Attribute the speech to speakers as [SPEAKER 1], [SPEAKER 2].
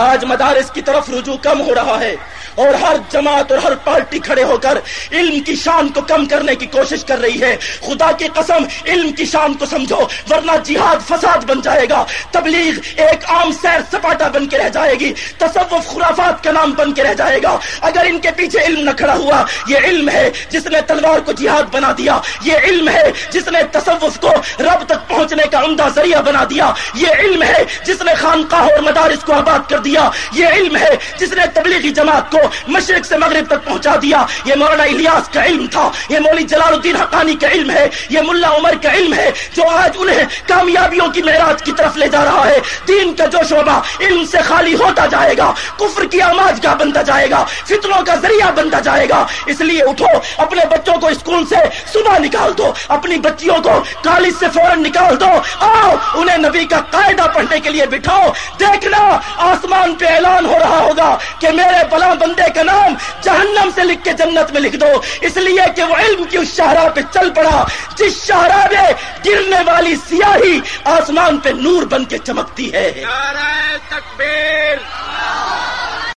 [SPEAKER 1] آج مدارس کی طرف رجوع کم ہو رہا ہے اور ہر جماعت اور ہر پارٹی کھڑے ہو کر علم کی شان کو کم کرنے کی کوشش کر رہی ہے۔ خدا کی قسم، علم کی شان کو سمجھو، ورنہ جہاد فساد بن جائے گا۔ تبلیغ ایک عام سیر سپاٹا بن کے رہ جائے گی۔ تصوف خرافات کا نام بن کے رہ جائے گا۔ اگر ان کے پیچھے علم نہ کھڑا ہوا، یہ علم ہے جس نے تلوار کو جہاد بنا دیا۔ یہ علم ہے جس نے تصوف کو رب پہنچنے کا عمدہ ذریعہ بنا دیا۔ یہ علم ہے جس نے خانقاہ اور مدارس کو آباد کر دیا۔ یہ علم ہے جس نے تبلیغی جماعت کو مشرق سے مغرب تک پہنچا دیا۔ یہ مولانا الیاس کا علم تھا۔ یہ مولی جلال الدین حقانی کا علم ہے۔ یہ ملا عمر کا علم ہے جو آج انہیں کامیابیوں کی معراج کی جا رہا ہے۔ دین کا جو شعبہ، علم سے خالی ہوتا جائے گا۔ کفر کی آماج کا بنتا جائے گا۔ فتنوں کا ذریعہ بنتا جائے گا۔ اس لیے اٹھو، اپنے بچوں کو اسکول سے صبح نکال دو۔ اپنی بچیوں کو کالج سے فوراً نکال دو۔ آؤ، انہیں نبی کا قاعدہ پڑھنے کے لیے بٹھاؤ۔ دیکھنا، آسمان پہ اعلان ہو رہا ہوگا کہ میرے بلا بندے کا نام جہنم سے لکھ کے جنت میں لکھ دو۔ اس لیے کہ وہ علم کی اس شاہراہ پہ چل پڑا، جس شاہراہ میں گرنے والی سیاہی آسمان پہ نور بن بن کے چمکتی ہے۔
[SPEAKER 2] نعرہ تکبیر۔